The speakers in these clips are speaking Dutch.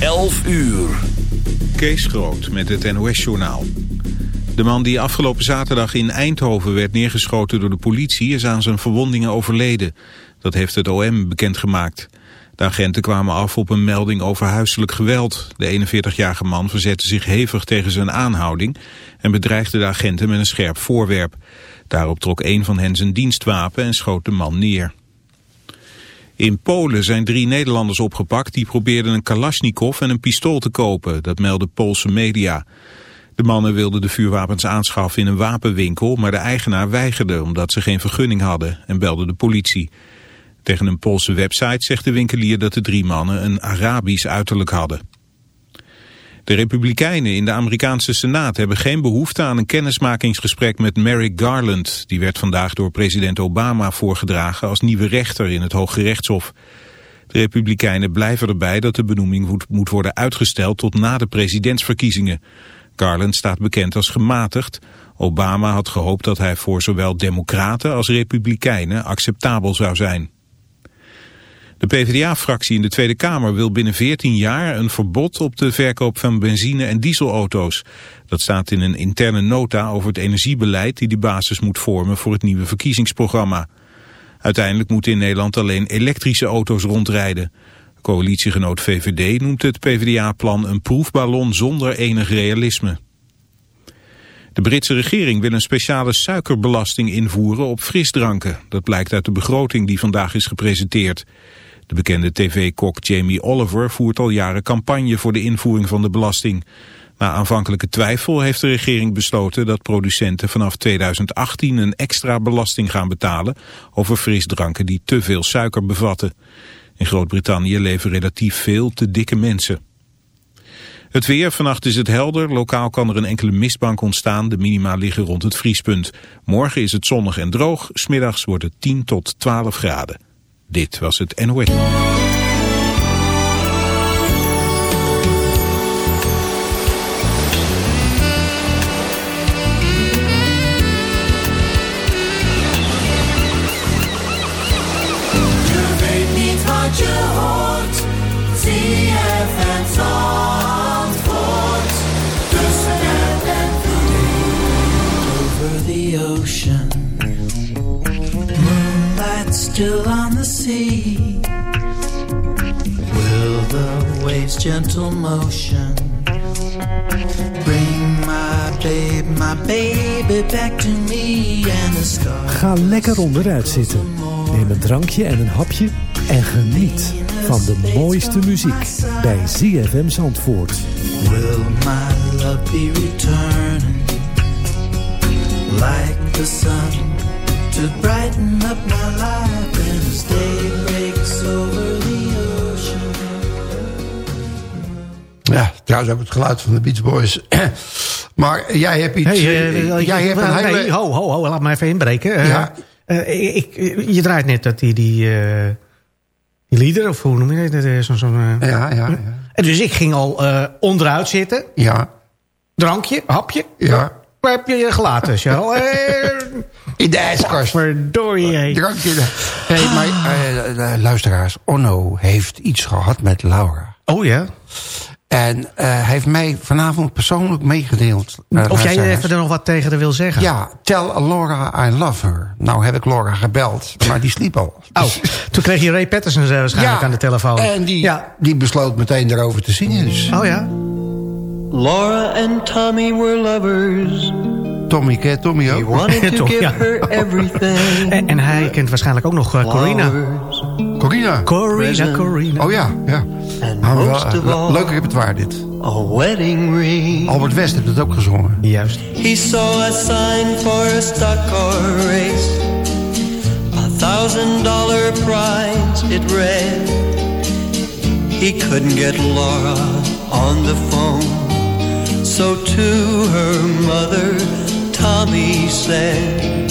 11 uur. Kees Groot met het NOS-journaal. De man die afgelopen zaterdag in Eindhoven werd neergeschoten door de politie... is aan zijn verwondingen overleden. Dat heeft het OM bekendgemaakt. De agenten kwamen af op een melding over huiselijk geweld. De 41-jarige man verzette zich hevig tegen zijn aanhouding... en bedreigde de agenten met een scherp voorwerp. Daarop trok een van hen zijn dienstwapen en schoot de man neer. In Polen zijn drie Nederlanders opgepakt die probeerden een kalasjnikov en een pistool te kopen. Dat melden Poolse media. De mannen wilden de vuurwapens aanschaffen in een wapenwinkel, maar de eigenaar weigerde omdat ze geen vergunning hadden en belde de politie. Tegen een Poolse website zegt de winkelier dat de drie mannen een Arabisch uiterlijk hadden. De Republikeinen in de Amerikaanse Senaat hebben geen behoefte aan een kennismakingsgesprek met Merrick Garland. Die werd vandaag door president Obama voorgedragen als nieuwe rechter in het Hoge Rechtshof. De Republikeinen blijven erbij dat de benoeming moet worden uitgesteld tot na de presidentsverkiezingen. Garland staat bekend als gematigd. Obama had gehoopt dat hij voor zowel democraten als republikeinen acceptabel zou zijn. De PvdA-fractie in de Tweede Kamer wil binnen 14 jaar een verbod op de verkoop van benzine- en dieselauto's. Dat staat in een interne nota over het energiebeleid die de basis moet vormen voor het nieuwe verkiezingsprogramma. Uiteindelijk moeten in Nederland alleen elektrische auto's rondrijden. Coalitiegenoot VVD noemt het PvdA-plan een proefballon zonder enig realisme. De Britse regering wil een speciale suikerbelasting invoeren op frisdranken. Dat blijkt uit de begroting die vandaag is gepresenteerd. De bekende tv-kok Jamie Oliver voert al jaren campagne voor de invoering van de belasting. Na aanvankelijke twijfel heeft de regering besloten dat producenten vanaf 2018 een extra belasting gaan betalen over frisdranken die te veel suiker bevatten. In Groot-Brittannië leven relatief veel te dikke mensen. Het weer, vannacht is het helder. Lokaal kan er een enkele mistbank ontstaan. De minima liggen rond het vriespunt. Morgen is het zonnig en droog. Smiddags wordt het 10 tot 12 graden. Dit was het NOS. Je gentle motion bring my babe, my baby back to me and the stars? Ga lekker onderuit zitten. Neem een drankje en een hapje en geniet van de mooiste muziek bij ZFM Zandvoort. Will my love be returning like the sun to brighten up my life as day breaks over Ja, trouwens ook het geluid van de Beach Boys. maar jij hebt iets... Hey, eh, eh, jij hebt een nee, hele... ho, ho, ho, laat me even inbreken. Eh, Ja. eh, ik, je draait net dat die, die, eh, die lieder, of hoe noem je dat? Eh, Zo'n... eh, Ja, ja, ja. En dus ik ging al eh, onderuit zitten. Ja, Drankje, hapje. ja. Waar heb je je gelaten, Charles? Eh, In de ijskast. Verdorie. Drankje. Hey, maar eh, eh, luisteraars, Onno heeft iets gehad met Laura. Oh ja. En eh, hij heeft mij vanavond persoonlijk meegedeeld. eh, Of jij even er nog wat tegen haar wil zeggen? Ja, tell Laura I love her. Nou heb ik Laura gebeld, maar die sliep al. Oh, toen kreeg je Ray Patterson eh, waarschijnlijk aan de telefoon. En die, Ja. die besloot meteen erover te zingen. Dus Oh ja? Laura and Tommy were lovers. Tommy, ken je Tommy He ook? wanted to give ja. her everything. En, en hij kent waarschijnlijk ook nog Corina. Flowers Corina. Corina. Corina. Oh ja, ja. wel, all, leuk repertoire dit. a wedding ring. Albert West heeft het ook gezongen. Juist. He saw a sign for a stock car race. A thousand dollar prize it read. He couldn't get Laura on the phone. So to her mother, Tommy said,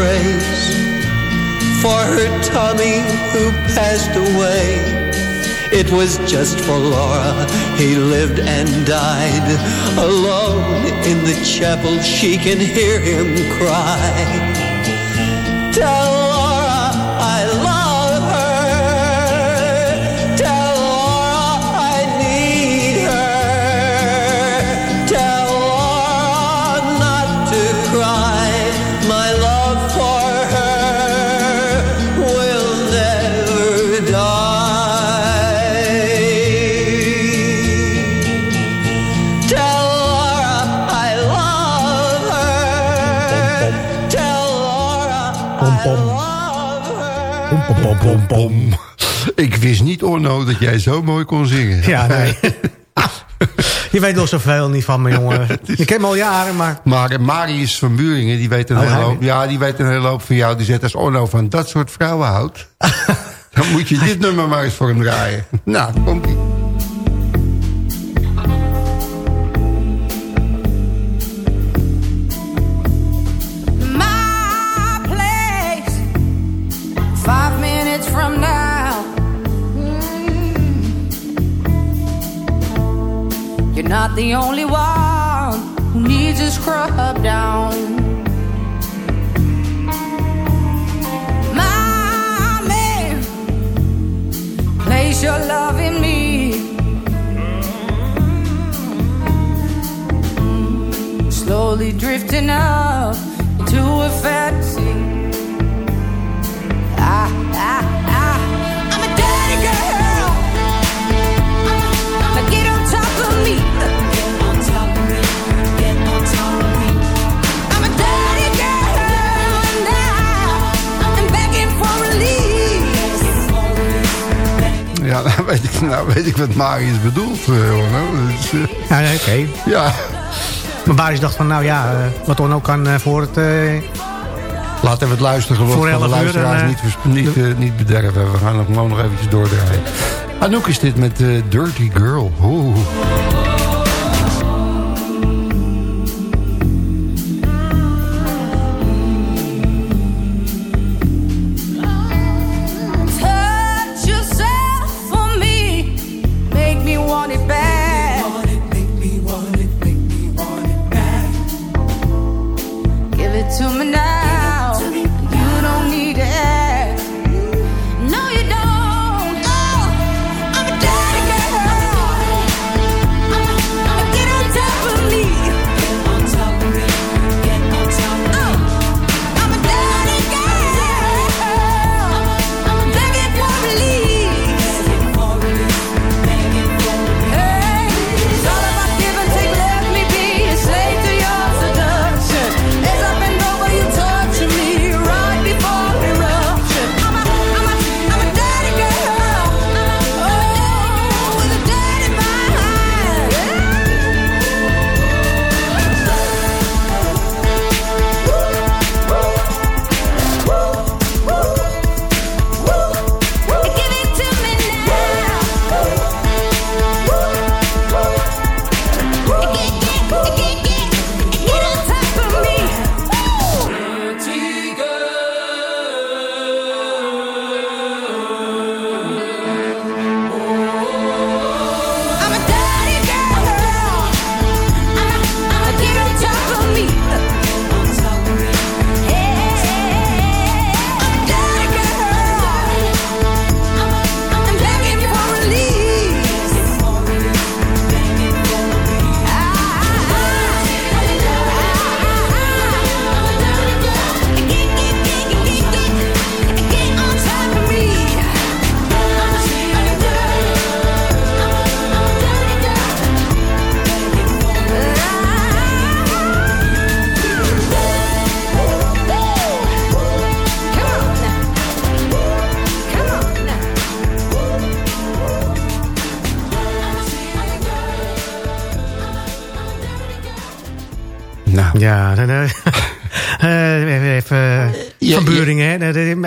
Prays for her Tommy who passed away. It was just for Laura he lived and died. Alone in the chapel, she can hear him cry. Her. Pom, pom, pom. Ik wist niet, Orno, dat jij zo mooi kon zingen. Ja, nee. Je weet nog zoveel niet van me, jongen. Je ken me al jaren, maar... Maar Marius van Buringen, die weet een Oh, hele hoop, ja, die weet een hele hoop van jou. Die zegt als Orno van dat soort vrouwen houdt... dan moet je dit nummer maar eens voor hem draaien. Nou, komt not the only one who needs a scrub down. My man, place your love in me. slowly drifting up into a fantasy. Weet ik, nou weet ik wat Marius bedoelt, eh, Orno. Dus, eh, Ja, oké. ja, Maar Baris dacht van, nou ja, eh, wat dan ook kan voor het... laten we het luisteren Voor van de 11 uur, luisteraars en, niet, niet, niet bederven. We gaan hem gewoon nog eventjes doordraaien. Anouk is dit met Dirty Girl. Oeh.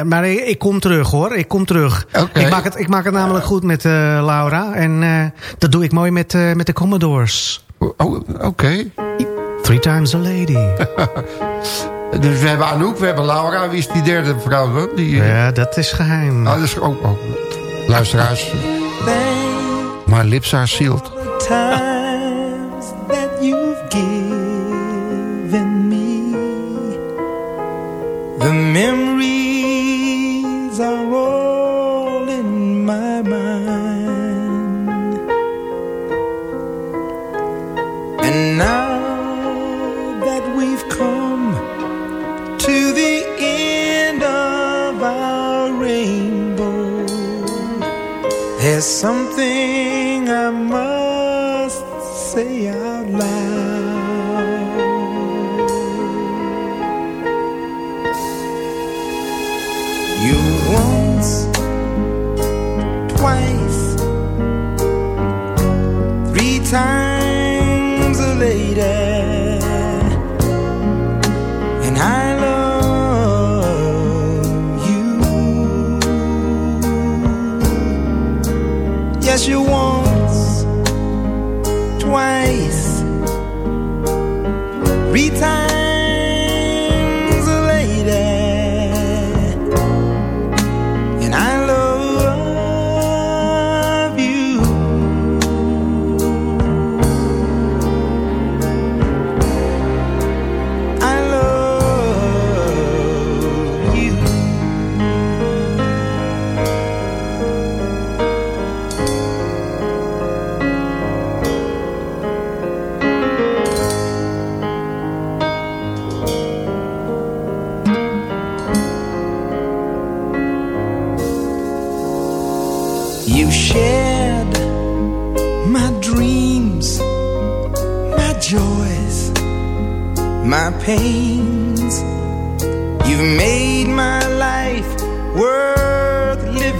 Maar ik, ik kom terug hoor, ik kom terug. Ik, maak het, ik maak het namelijk goed met eh, Laura. En eh, dat doe ik mooi met, eh, met de Commodores. oh, oké. Three times a lady. Dus we hebben Anouk, we hebben Laura. Wie is die derde vrouw dan? Die, ja, dat is geheim. Oh, dat is ook... ook luisteraars. My lips are sealed. times that you've given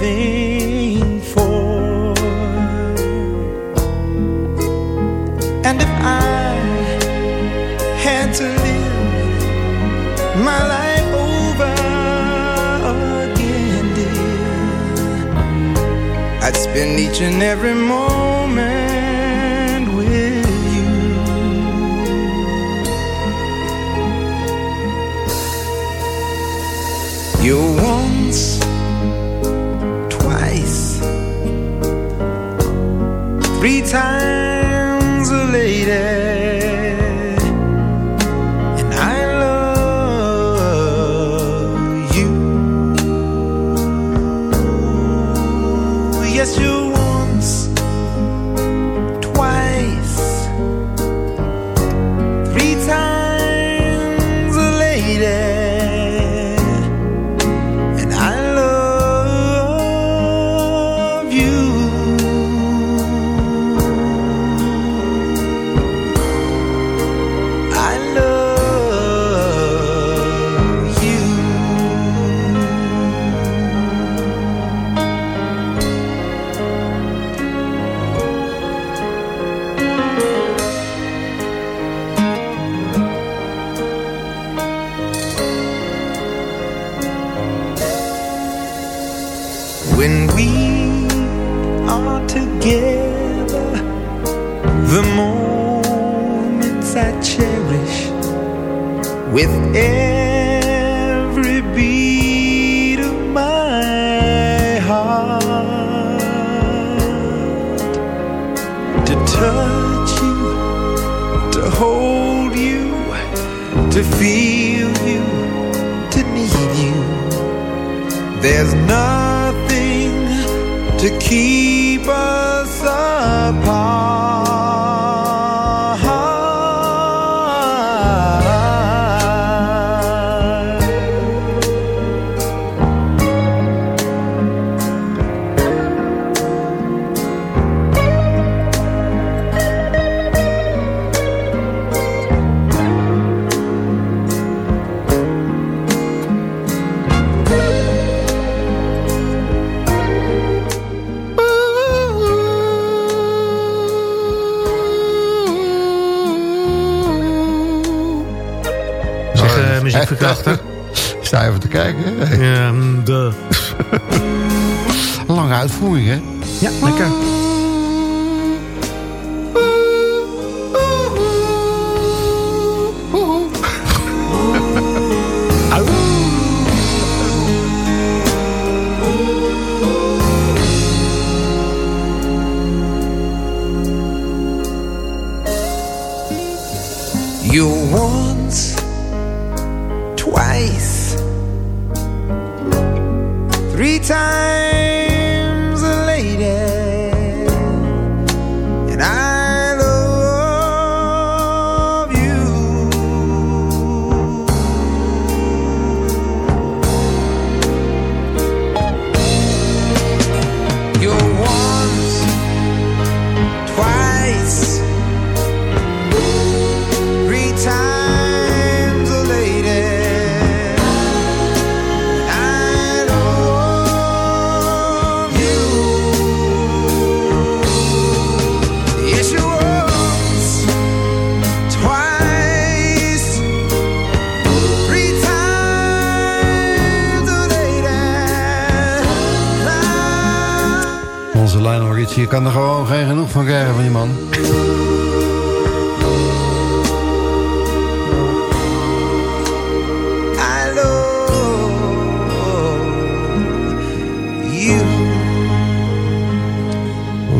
living for. And if I had to live my life over again, dear. I'd spend each and every moment hold you, to feel you, to need you. There's nothing to keep us muziekverkrachter. Sta even te kijken. hè? Ja, mm, de. Lange uitvoering, hè? Ja, lekker. Three kan er gewoon geen genoeg van krijgen van die man.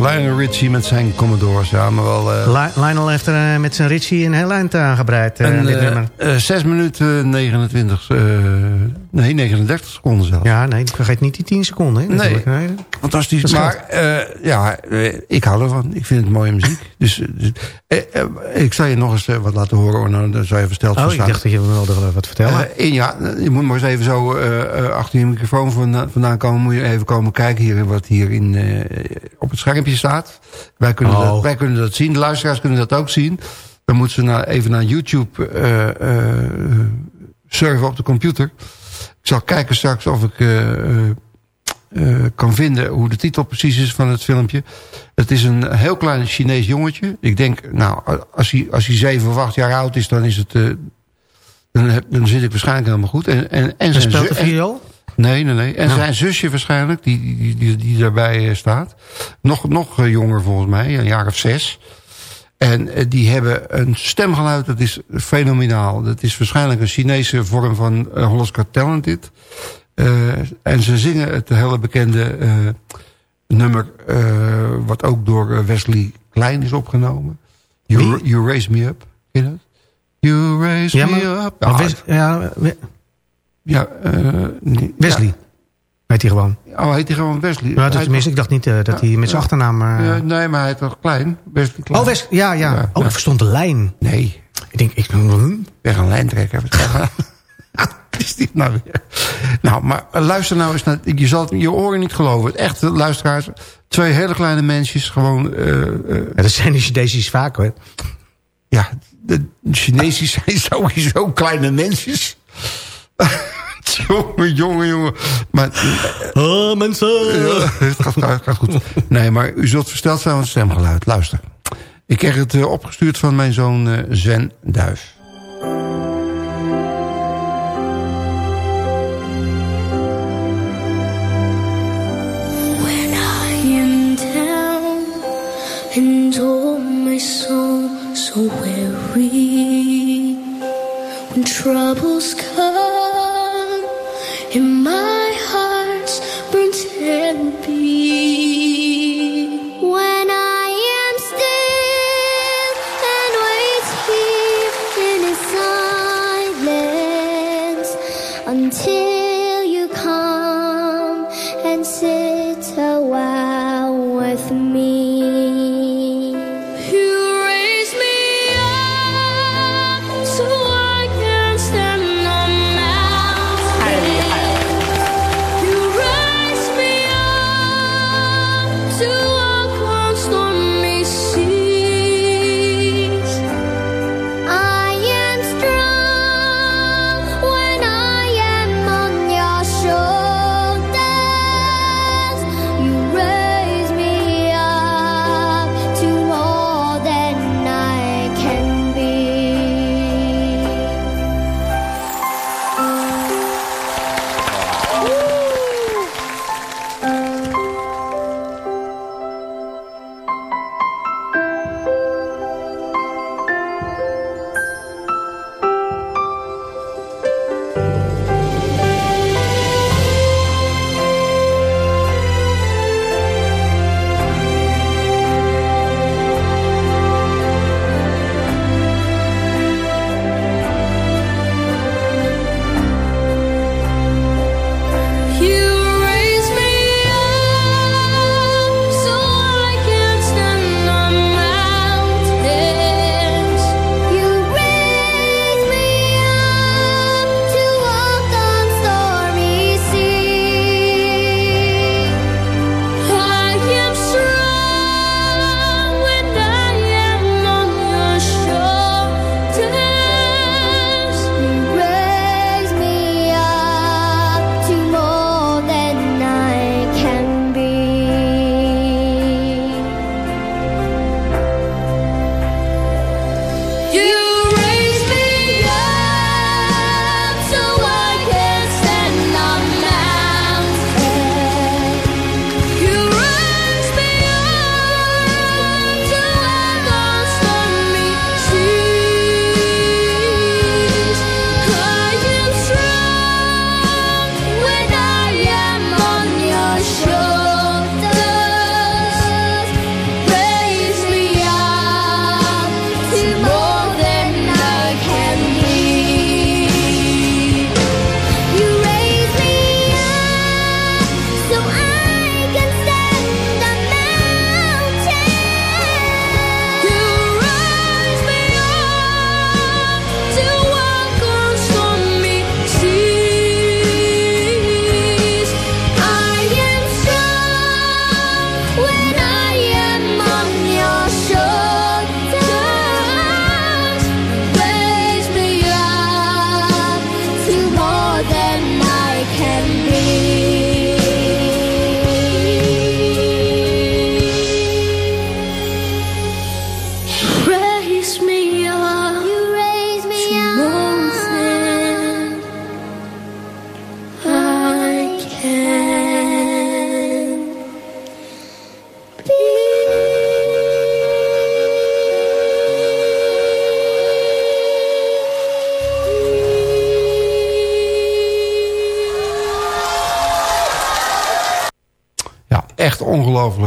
Lionel Richie met zijn Commodore samen wel... eh, Li- Lionel heeft er eh, met zijn Richie een heel eind aangebreid, eh en, dit eh, nummer. eh, 6 minuten 29, eh, nee 39 seconden zelfs. Ja, nee, vergeet niet die 10 seconden. Hè, natuurlijk. Nee. Fantastisch. Dat Maar eh, ja, eh, ik hou ervan. Ik vind het mooie muziek. Dus eh, eh, eh, ik zal je nog eens wat laten horen. Orno. Dan zou je versteld Oh, ik staan. dacht dat je wilde wel wat vertellen. Ja, je moet maar eens even zo achter je microfoon vandaan, vandaan komen. Moet je even komen kijken hier wat hier in, op het schermpje staat. Wij kunnen, Oh. dat, wij kunnen dat zien. De luisteraars kunnen dat ook zien. Dan moeten ze naar, even naar YouTube surfen op de computer. Ik zal kijken straks of ik eh, eh, eh, kan vinden hoe de titel precies is van het filmpje. Het is een heel klein Chinees jongetje. Ik denk, nou, als hij, als hij zeven of acht jaar oud is, dan is het... dan, heb, dan zit ik waarschijnlijk helemaal goed. En, en, en zijn speelt de viool? Nee, nee, nee. En Nou. zijn zusje waarschijnlijk, die, die, die, die daarbij staat. Nog, nog jonger volgens mij, een jaar of zes. En eh, die hebben een stemgeluid, dat is fenomenaal. Dat is waarschijnlijk een Chinese vorm van uh, Hollands Got Talent dit. Eh, en ze zingen het hele bekende eh, nummer... eh, wat ook door eh, Wesley Klein is opgenomen. You, you Raise Me Up. Ken je dat? You Raise Ja, Me Up. maar Ja, Wes- ja, We- ja, eh, nee, Wesley. Weet hij gewoon. Oh, heet hij gewoon Wesley? Nou, dat tenminste, ik dacht niet eh, dat hij met zijn achternaam... eh, nee, maar hij is toch klein? Wesley Klein. Oh, Wes, ja, ja. Ja, Oh, ik verstond de lijn. Nee, Ik denk, ik... weg een lijntrekker. Wat is dit nou weer? Nou, maar eh, luister nou eens naar... Je zal het je oren niet geloven. Het echte luisteraars. Twee hele kleine mensjes. Gewoon... Ja, dat zijn die Chinesisch vaak, hoor. ja, de Chinezen zijn sowieso kleine mensjes. jongen, jongen, jongen. Maar Oh, mensen. Ja, het gaat, gaat, gaat goed. Nee, maar u zult versteld zijn van het stemgeluid. Luister. Ik kreeg het eh, opgestuurd van mijn zoon eh Zen Duif. When I am down and oh my soul so weary, when troubles come and my heart's burnt heavy,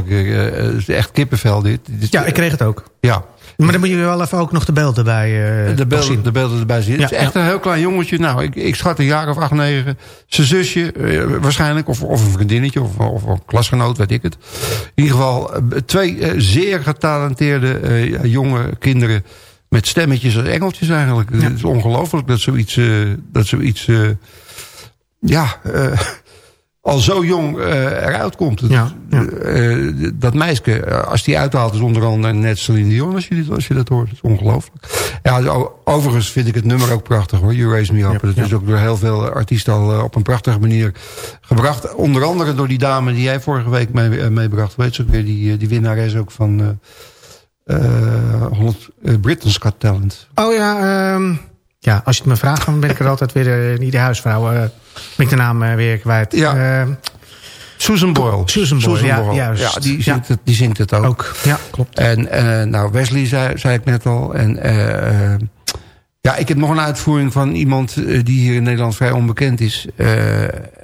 ongelooflijk. eh, eh, het is echt kippenvel dit. Ja, ik kreeg het ook. Ja, Maar dan moet je wel even ook nog de beelden bij eh de beelden, zien. de beelden erbij zien. het is echt ja. een heel klein jongetje. Nou, ik, ik schat een jaar of acht, negen. Zijn zusje waarschijnlijk. Of, of een vriendinnetje. Of, of een klasgenoot, weet ik het. In ieder geval twee zeer getalenteerde jonge kinderen. Met stemmetjes als engeltjes eigenlijk. Het is ongelooflijk dat zoiets... dat zoiets ja... al zo jong eh, eruit komt. Het- Ja, ja. eh, dat meisje, eh, als die uithaalt, is onder andere net Celine Dion, als je, dit, als je dat hoort. Dat is ongelooflijk. Ja, overigens vind ik het nummer ook prachtig hoor. You Raise Me Up. Ja, dat is ook door heel veel artiesten al eh, op een prachtige manier gebracht. Onder andere door die dame die jij vorige week mee, eh, meebracht. Weet ze ook weer, die, eh, die winnares ook van eh eh, Holland, eh, Britain's Got Talent. Oh ja, ehm, ja, als je het me vraagt, dan ben ik er altijd weer eh, niet de huisvrouw. eh ben ik de naam eh, weer kwijt. Ja. Ehm, Susan Boyle. Susan Boyle, ja, juist. Ja, die zingt, Het, die zingt het ook. ook. Ja, klopt. En eh, nou, Wesley zei, zei ik net al. En eh, eh, ja, ik heb nog een uitvoering van iemand eh, die hier in Nederland vrij onbekend is. Eh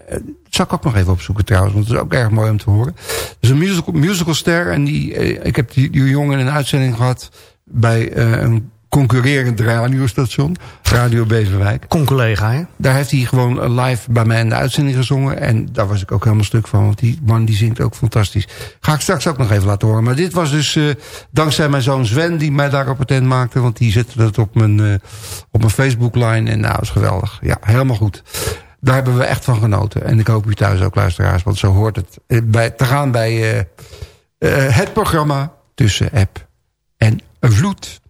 dat zal ik ook nog even opzoeken trouwens, want het is ook erg mooi om te horen. Het is een musical, musicalster en die, eh, ik heb die, die jongen in een uitzending gehad bij eh, een concurrerend radiostation, Radio Beverwijk. Con-collega, hè? Daar heeft hij gewoon live bij mij in de uitzending gezongen. En daar was ik ook helemaal stuk van. Want die man die zingt ook fantastisch. Ga ik straks ook nog even laten horen. Maar dit was dus eh, dankzij mijn zoon Sven die mij daarop attent maakte. Want die zette dat op mijn, eh, op mijn Facebook-line. En nou, is geweldig. Ja, helemaal goed. Daar hebben we echt van genoten. En ik hoop u thuis ook, luisteraars. Want zo hoort het eh, bij, te gaan bij het programma tussen app en vloed.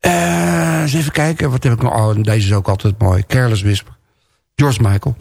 Eh, eens even kijken. Wat heb ik nog? Oh, deze is ook altijd mooi. Careless Whisper. George Michael.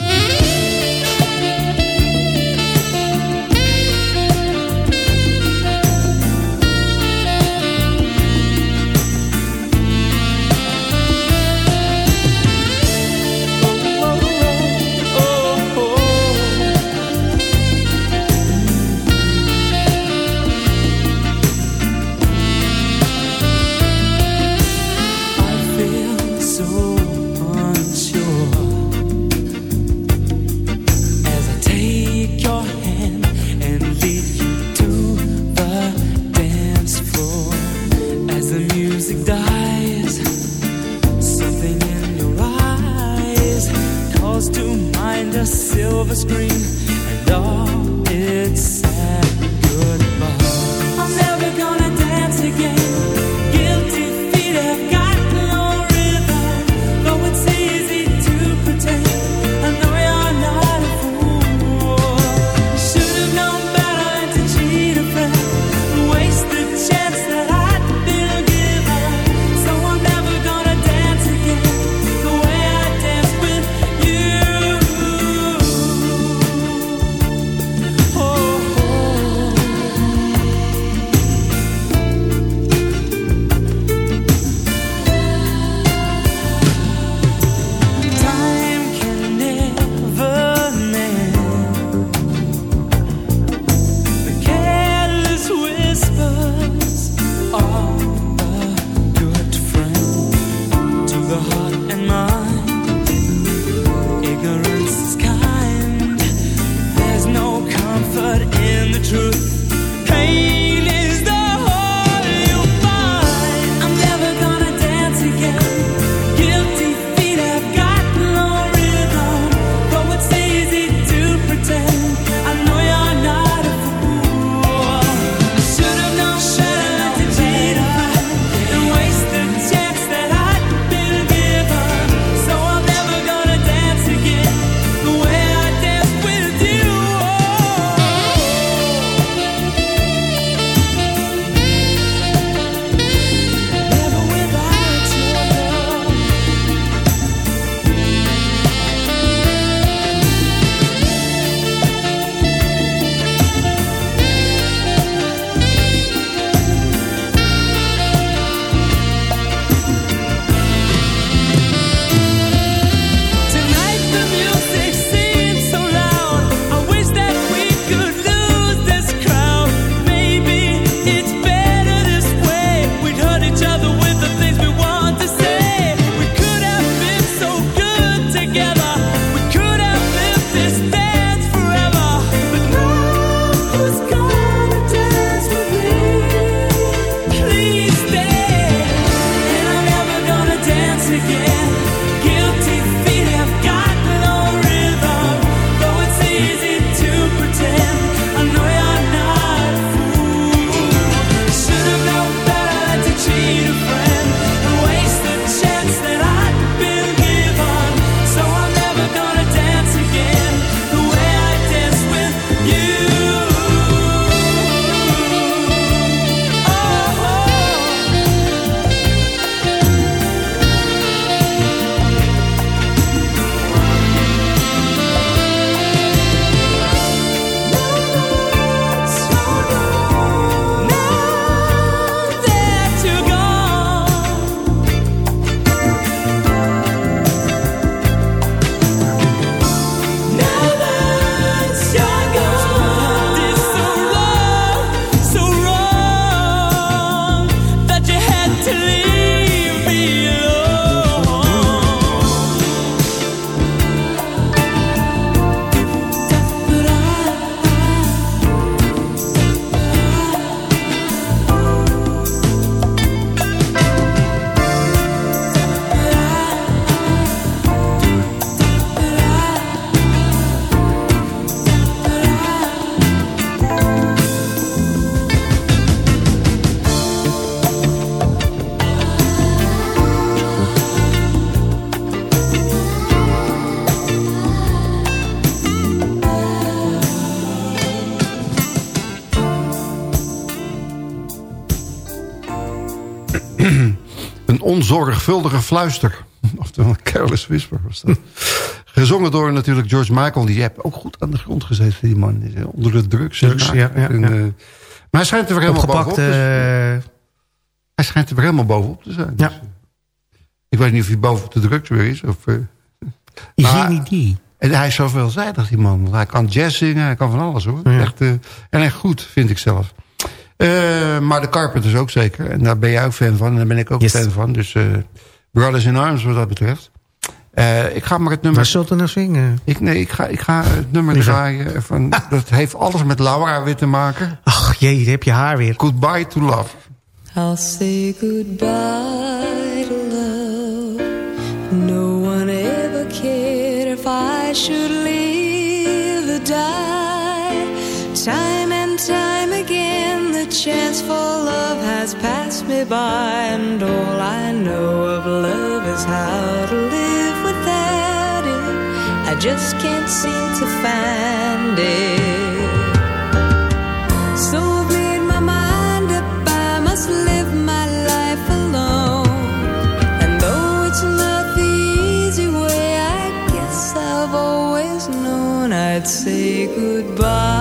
A silver screen and all onzorgvuldige fluister. Oftewel een careless whisper was dat. Gezongen door natuurlijk George Michael. Die heeft ook goed aan de grond gezeten, die man. Die Onder de drugs. Drugs, ja, ja, En, ja. eh, maar hij schijnt er weer helemaal Opgepakt. bovenop te zijn. eh, Hij schijnt er weer helemaal bovenop te zijn. Ja. Dus, eh, ik weet niet of hij bovenop de drugs weer is. Of, Maar- geen idee. en hij is zo veelzijdig, die man. Hij kan jazz zingen, hij kan van alles hoor. Echt, en echt goed, vind ik zelf. Eh, maar de Carpenters ook zeker. En daar ben jij ook fan van. En daar ben ik ook Yes. fan van. Dus eh, Brothers in Arms wat dat betreft. Eh, ik ga maar het nummer... Waar zult er nou zingen? Ik, nee, ik ga, ik ga het nummer Lisa. draaien. Van, dat heeft alles met Laura weer te maken. Ach jee, daar heb je haar weer. Goodbye to Love. I'll say goodbye to love. No one ever cared if I should chance for love has passed me by. And all I know of love is how to live without it. I just can't seem to find it. So I've made my mind up, I must live my life alone. And though it's not the easy way, I guess I've always known I'd say goodbye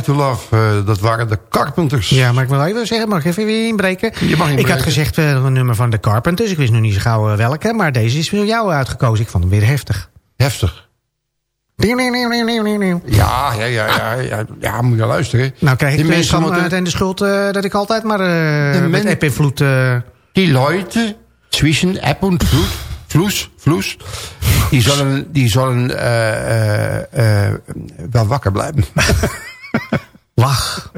To Love, eh, dat waren de Carpenters. Ja, maar ik wil even zeggen, mag ik even weer inbreken? Je mag Ik inbreken. had gezegd eh, een nummer van de Carpenters. Ik wist nog niet zo gauw eh, welke, maar deze is voor jou uitgekozen. Ik vond hem weer heftig. Heftig. Nou Ja, ja, ja, ja, ja, ja, moet je luisteren. krijg ik de, mensen scham moeten- en de schuld dat ik altijd maar De met eb en vloed... Die Leute zwischen App und Flut, Fluss, Fluss, die zullen, die zullen wel wakker blijven. lach.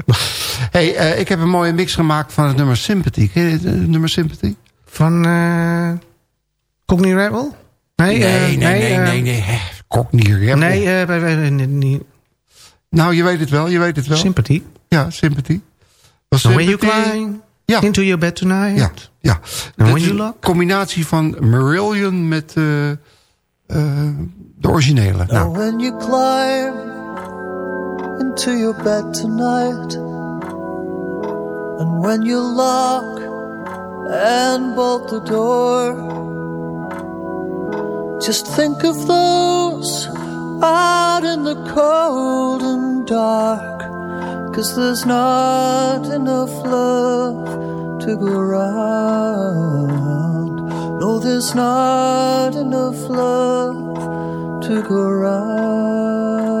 hey, eh, ik heb een mooie mix gemaakt van het nummer Sympathy. Ken je het eh, nummer Sympathy? Van eh Cockney Rebel? Nee, eh, nee, nee, nee, nee. Hè, Cockney Rebel. Nee, eh, nee, niet. Nou, je weet het wel, je weet het wel. Sympathy. ja, Sympathy. Was when you Sympathy- cry Ja. into your bed tonight. Ja, ja. Dat is een combinatie van Marillion met eh, eh, de originele. Now Nou, when you climb into your bed tonight, and when you lock and bolt the door, just think of those out in the cold and dark, cause there's not enough love to go around. No, there's not enough love to go round.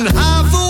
and half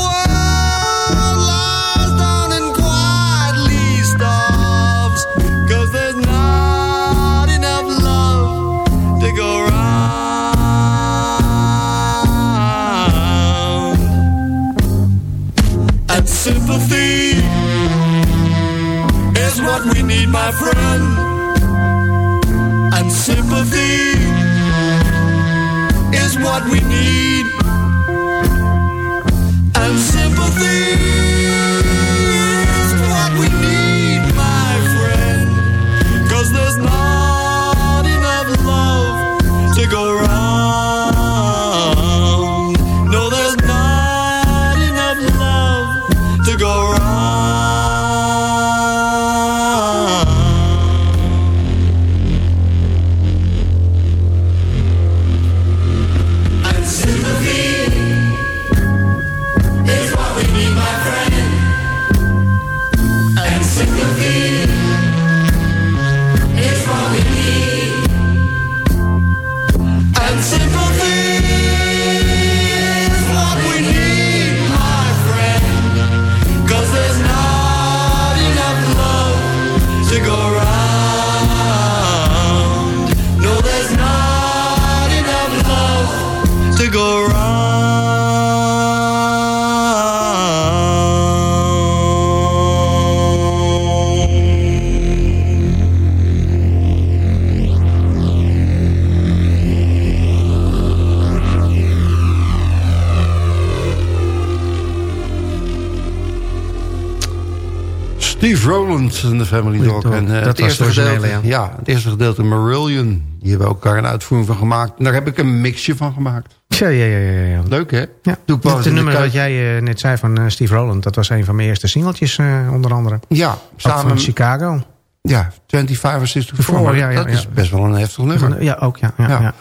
En de Family Dog. En, eh, Dat het was eerste gedeelte, ja. ja. het eerste gedeelte Marillion. Die hebben ook daar een uitvoering van gemaakt. En daar heb ik een mixje van gemaakt. Ja, ja, ja. ja, ja. Leuk hè? Ja, Doe ik het in nummer wat jij eh, net zei van eh, Steve Rowland... dat was een van mijn eerste singeltjes, onder andere. Ja, samen. van Chicago. Ja, 25 or 64. Voor, ja, ja, dat is best wel een heftig nummer. Ja, ook, ja. ja.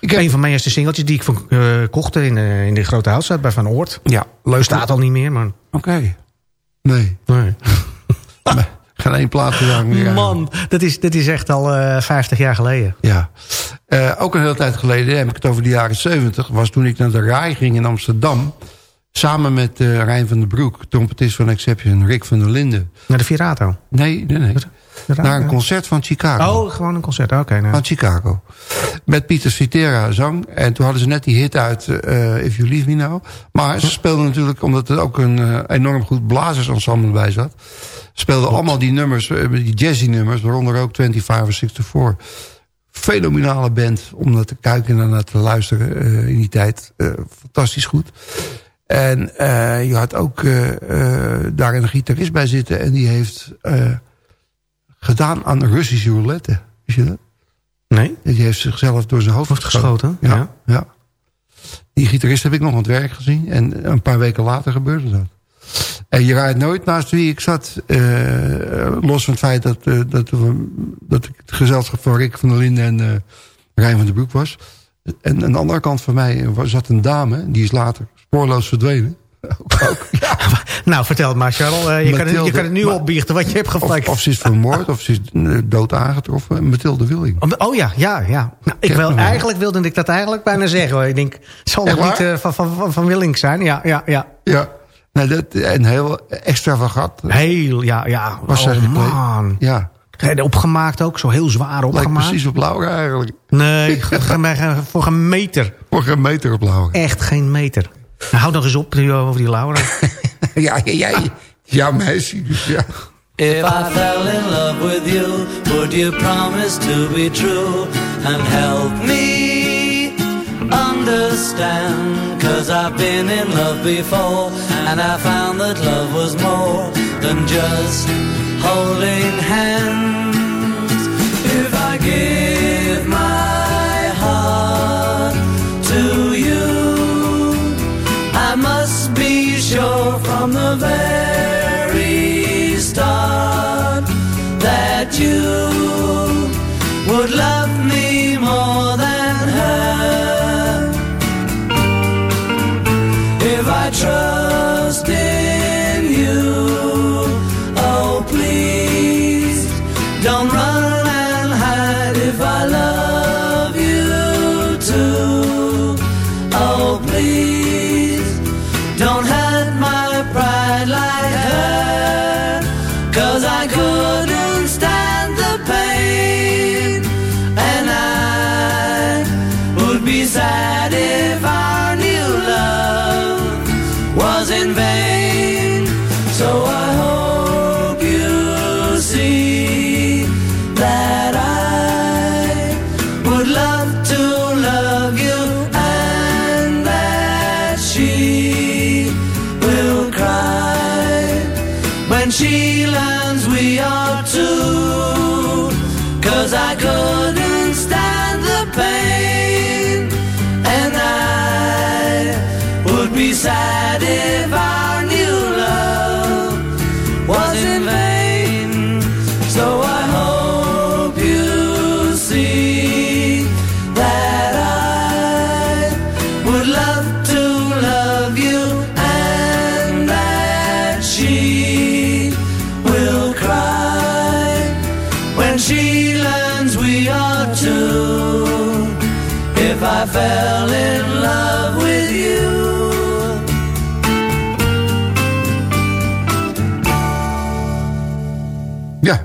Ik heb, Een van mijn eerste singeltjes die ik van, eh, kocht in, de- in de Grote Houtstraat bij Van Oort. ja, leuk. Bestaat al niet meer, maar... Oké. Nee, Nee. geen één plaat gedaan meer. Man, dat is, dat is echt al eh 50 jaar geleden. Ja. Eh, ook een hele tijd geleden, heb ik het over de jaren 70... was toen ik naar de RAI ging in Amsterdam... samen met eh Rijn van den Broek, trompetist van Exception... Rick van der Linden. Naar de Virato. Nee, nee, nee. naar een concert van Chicago. Oh, gewoon een concert. Oké. nou. Van Chicago. Met Pieter Cetera zang. En toen hadden ze net die hit uit If You Leave Me Now. Maar ze speelden natuurlijk, omdat er ook een enorm goed blazersensemble bij zat. Speelden allemaal die nummers, eh, die jazzy nummers. Waaronder ook 25 of 64. Fenomenale band om naar te kijken en naar te luisteren eh, in die tijd. Eh, fantastisch goed. En je had ook daar een gitarist bij zitten. En die heeft gedaan aan Russische roulette. Wist je dat? Nee? Die heeft zichzelf door zijn hoofd, Hoofd geschoten, Ja, ja. ja. Die gitarist heb ik nog aan het werk gezien. En een paar weken later gebeurde dat. En je rijdt nooit naast wie ik zat. eh, los van het feit dat, eh, dat, we, dat ik het gezelschap van Rick van der Linden en eh Rijn van den Broek was. En aan de andere kant van mij zat een dame. Die is later spoorloos verdwenen. Ook, ook. Nou, vertel het maar, Charles. Je, kan het, je kan het nu maar- opbiechten wat je hebt Of, gevlekt. of ze is vermoord, of ze is dood aangetroffen. Mathilde Willing. Oh ja, ja, ja. Nou, ik wil, eigenlijk wilde ik dat eigenlijk bijna zeggen. Hoor. Ik denk, het zal nog niet van, van, van, van Willink zijn. Ja, ja, ja. Ja, nou, dat, en heel extravagant. Heel, ja, ja. Was oh man. Ja, En Opgemaakt ook, zo heel zwaar lijkt opgemaakt. precies op Laura eigenlijk. Nee, voor geen meter. Voor geen meter op Laura. Echt geen meter. Nou, houd nog eens op over die Laura. Ja, ja, ja, ja meisje. dus Ja. If I fell in love with you, would you promise to be true and help me understand? Cause I've been in love before and I found that love was more than just holding hands. If I give my heart to you, I must be sure from the very start that you would love me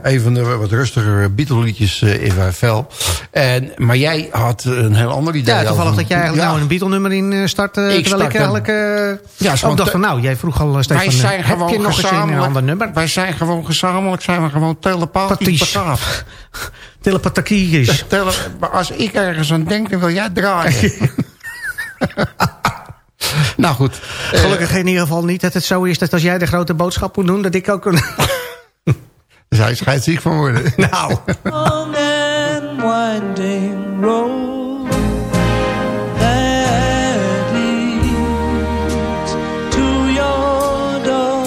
een van de wat rustigere Beatle-liedjes eh If I Fell. En, maar jij had een heel ander idee. Ja, toevallig dat jij eigenlijk nou een Beatle-nummer in eh, start. eh, Ik terwijl ik eigenlijk... Ja, is ook dacht van, nou, jij vroeg al steeds Wij van... zijn heb je gewoon nog eens een gezamenlijk. ander nummer? Wij zijn gewoon gezamenlijk, zijn we gewoon telepathisch Patrice. begaafd. Telepathiekjes. Tele- maar als ik ergens aan denk, dan wil jij draaien. nou goed. Gelukkig in ieder geval niet dat het zo is dat als jij de grote boodschap moet doen... dat ik ook een... Daar zou je scheidsziek van worden. nou, long and winding road that leads to your door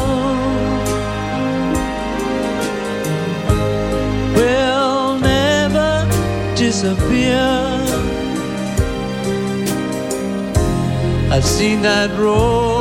will never disappear. I've seen that road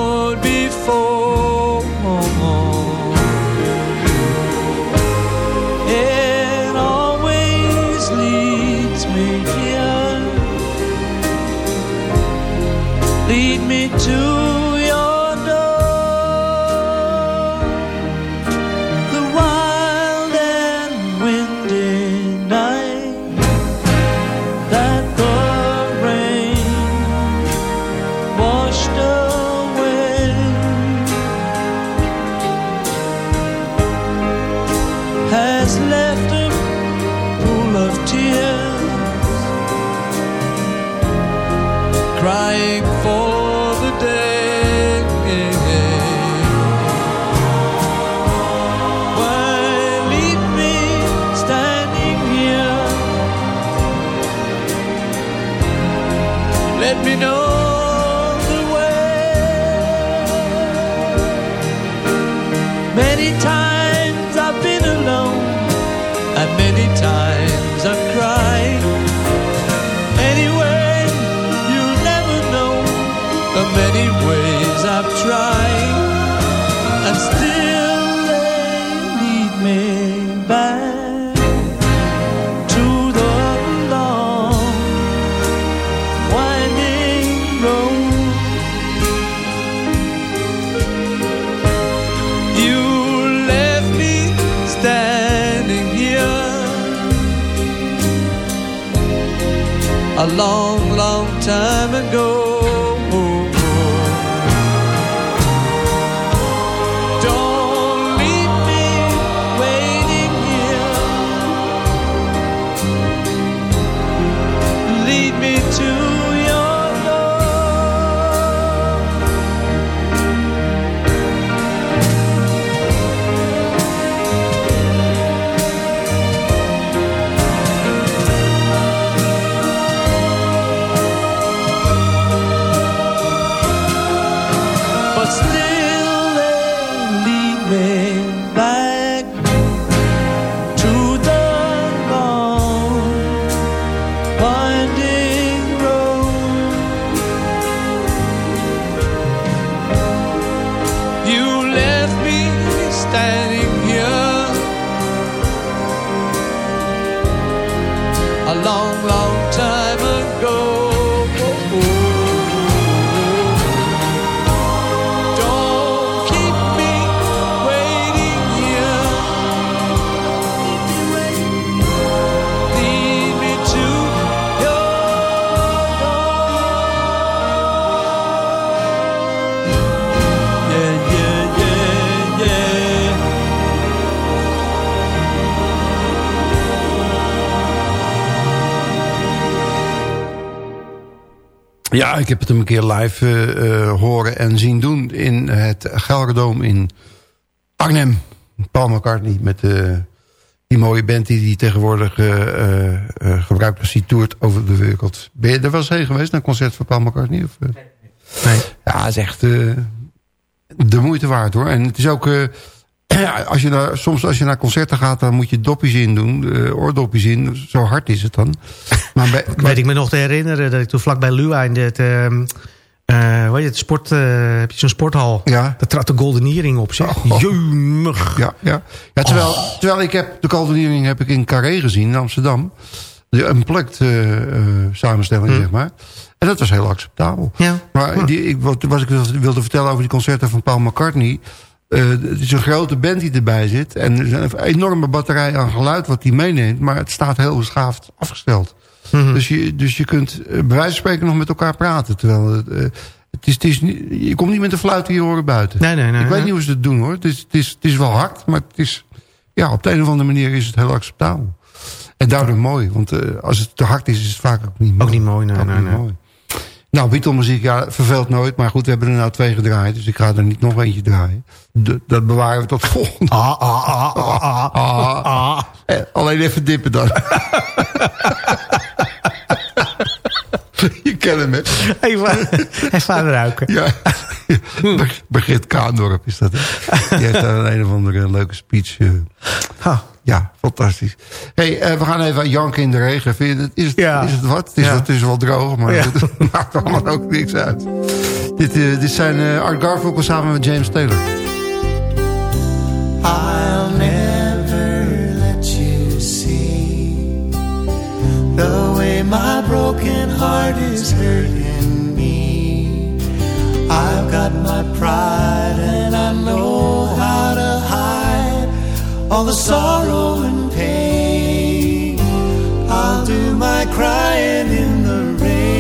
heb het hem een keer live eh, eh, horen en zien doen in het Gelderdoom in Arnhem. Paul McCartney met eh, die mooie band die hij tegenwoordig gebruikt als hij toert over de wereld. Ben je er wel eens heen geweest naar een concert van Paul McCartney? Of? Nee. Ja, het is echt de moeite waard hoor. En het is ook... als je naar, soms als je naar concerten gaat, dan moet je dopjes in doen. eh, oordopjes in. Zo hard is het dan. Maar bij, Weet ik me nog te herinneren dat ik toen vlak bij Lua in het... ehm eh, heet het, sport, eh, heb je zo'n sporthal. Ja. Daar trad de Goldeniering op, zeg. Oh. Jeumig. Ja, ja. ja terwijl, Oh. terwijl ik heb de Calderering heb ik in Carré gezien in Amsterdam. De unplugged samenstelling, zeg maar. En dat was heel acceptabel. Hm. Ja. Maar die, ik, wat, wat ik wilde vertellen over die concerten van Paul McCartney... eh, het is een grote band die erbij zit. En er is een enorme batterij aan geluid wat hij meeneemt. Maar het staat heel beschaafd afgesteld. Mhm. dus, je, dus je kunt eh, bij wijze van spreken nog met elkaar praten. Terwijl het, eh, het is, het is niet, je komt niet met de fluit je horen buiten. Nee, nee, nee. Ik weet niet hoe ze het doen hoor. Het is, het is, het is wel hard, maar het is, ja, op de een of andere manier is het heel acceptabel. En daardoor mooi, want als het te hard is, is het vaak ook niet mooi. Ook niet mooi, nee, Ook nee, niet nee. mooi. Nou, Beatle-muziek, ja, verveelt nooit. Maar goed, we hebben er nou twee gedraaid, dus ik ga er niet nog eentje draaien. Dat bewaren we tot volgende. Ah, ah, ah, ah, ah, Ah, ah. eh, alleen even dippen dan. Je kent hem, hè? Even, even ruiken. Ja. Beg- Begrit Kaandorp is dat. hè? Die heeft daar een, een of andere leuke speech. Ha. Ja, fantastisch. hey, eh, we gaan even janken in de regen. Vind je het, is, het, Ja. is het wat? Het is, Ja. het is wel droog, maar Ja. het maakt allemaal ook niks uit. Dit, eh, dit zijn eh, Art Garfunkel samen met James Taylor. I'll never let you see the way my broken heart is hurting me. I've got my pride and I know all the sorrow and pain. I'll do my crying in the rain.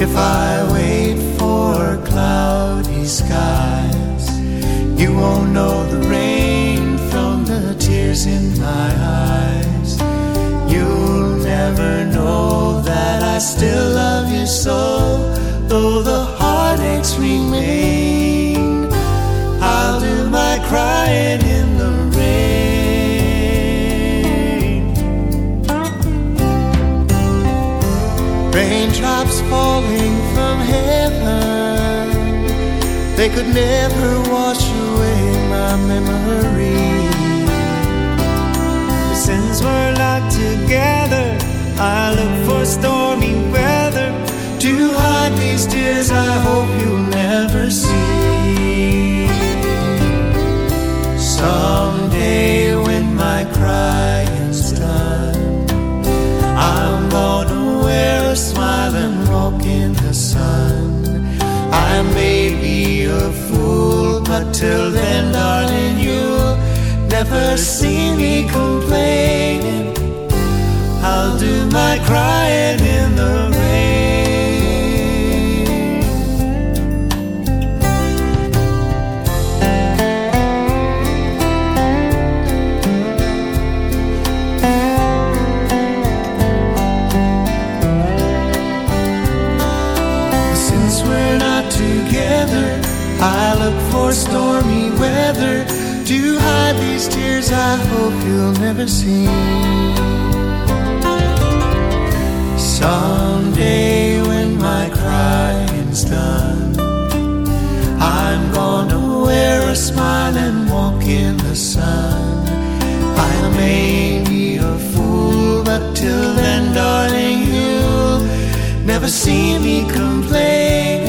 If I wait for cloudy skies, you won't know the rain from the tears in my eyes. You'll never know that I still love you so, though the remain. I'll do my crying in the rain. Raindrops falling from heaven, they could never wash away my memory. Since we're locked together, I look for stormy weather hide these I hope you'll never see. Someday when my crying's done, I'm gonna wear a smile and walk in the sun. I may be a fool, but till then, darling, you'll never see me complaining. I'll do my crying in the I hope you'll never see. Someday when my crying's done, I'm gonna wear a smile and walk in the sun. I may be a fool, but till then, darling, you'll never see me complaining.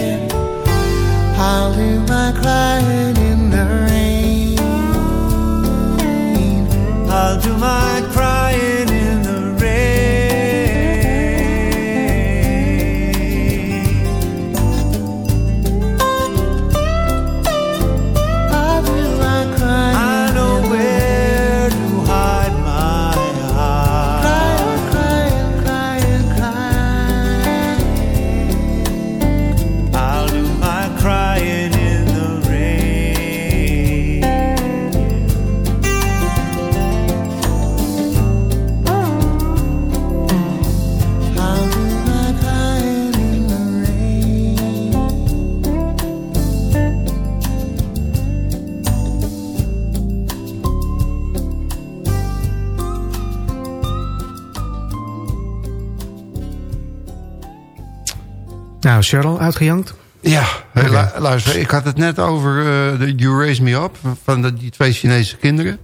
Nou, Cheryl, uitgejankt? Ja, hey, luister, ik had het net over eh, de You Raise Me Up... van de, die twee Chinese kinderen.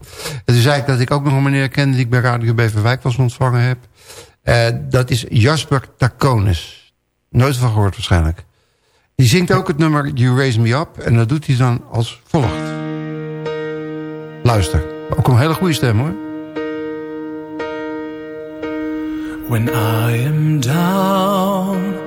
En toen zei ik dat ik ook nog een meneer kende... die ik bij Radio Beverwijk was ontvangen heb. Eh, dat is Jasper Taconis. Nooit van gehoord waarschijnlijk. Die zingt ook het nummer You Raise Me Up... en dat doet hij dan als volgt. Luister, ook een hele goede stem hoor. When I am down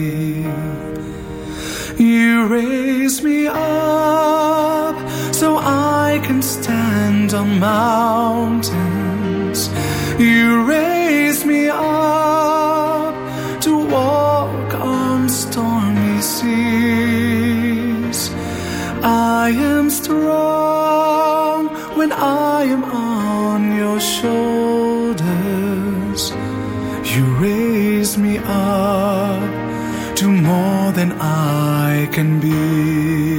You raise me up so I can stand on mountains. You raise me up to walk on stormy seas. I am strong when I am on your shoulders. You raise me up to more than I can be.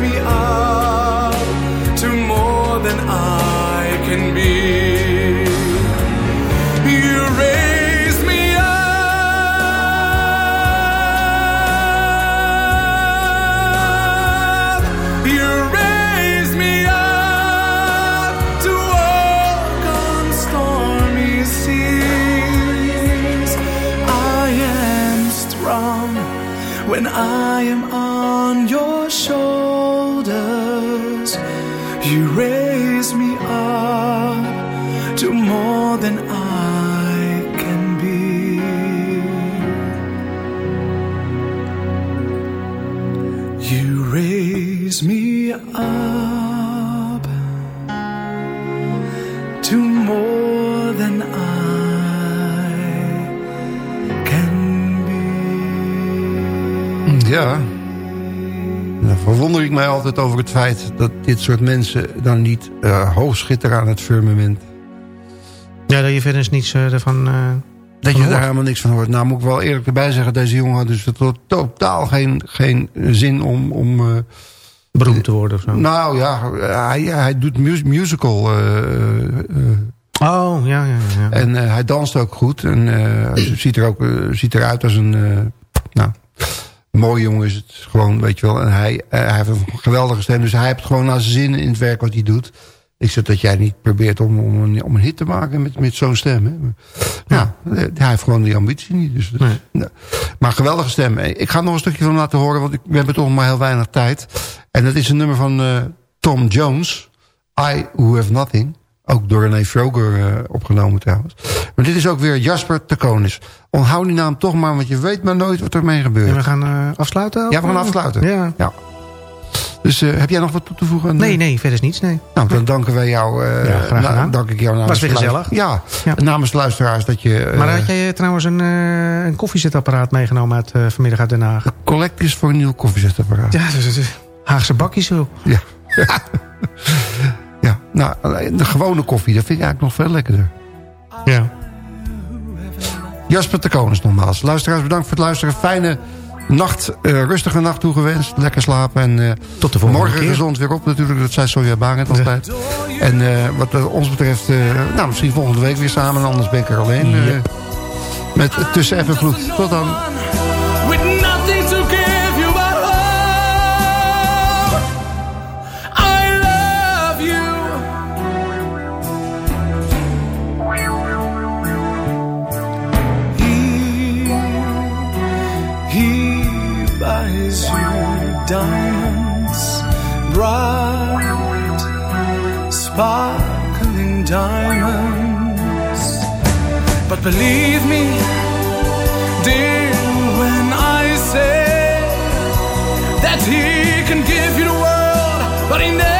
Me up to more than I can be. Verwonder ik mij altijd over het feit dat dit soort mensen dan niet eh, hoog schitteren aan het firmament. Ja, dat je verder niets eh, ervan... eh, Dat van je daar helemaal niks van hoort. Nou moet ik wel eerlijk erbij zeggen, deze jongen had dus to- totaal geen, geen zin om... om beroemd te worden of zo. nou ja, hij, hij doet mus- musical Oh, ja, ja, ja. en hij danst ook goed. En ziet, er ook, ziet eruit als een... nou, mooi jongen is het gewoon, weet je wel. En hij, eh, hij heeft een geweldige stem. Dus hij heeft gewoon naar zijn zin in het werk wat hij doet. Ik zeg dat jij niet probeert om, om, een, om een hit te maken met, met zo'n stem. Hè. Ja. hij heeft gewoon die ambitie niet. Dus Nee. nou, maar geweldige stem. Ik ga nog een stukje van hem laten horen, want ik, we hebben toch maar heel weinig tijd. En dat is een nummer van eh, Tom Jones. I Who Have Nothing. Ook door René Froger eh, opgenomen trouwens. Maar dit is ook weer Jasper Tekonis. Onthoud die naam toch maar, want je weet maar nooit wat ermee gebeurt. En we gaan eh, afsluiten? Ja, we gaan afsluiten. Ja. Ja. Dus eh, heb jij nog wat toe te voegen? aan, Nee, nee, verder is niets, nee. Nou, dan danken wij jou. eh, Ja, graag gedaan. dank ik jou namens Was weer gezellig. Ja, Ja. namens luisteraars dat je... Maar had jij trouwens een, een koffiezetapparaat meegenomen uit, vanmiddag uit Den Haag? Collect is voor een nieuw koffiezetapparaat. Ja, dus, dus, Haagse bakjes zo. Ja. nou, de gewone koffie, dat vind ik eigenlijk nog veel lekkerder. Ja. Jasper Tekonis nogmaals. Luisteraars, bedankt voor het luisteren. Fijne nacht, eh, rustige nacht toegewenst. Lekker slapen. En, eh, Tot de volgende morgen keer. gezond weer op natuurlijk. Dat zei Sonja Barend altijd. En eh, wat ons betreft, nou, misschien volgende week weer samen. Anders ben ik er alleen. met Tussen App en Vloed. Tot dan. Diamonds, bright, sparkling diamonds. But believe me, dear, when I say that he can give you the world, but he never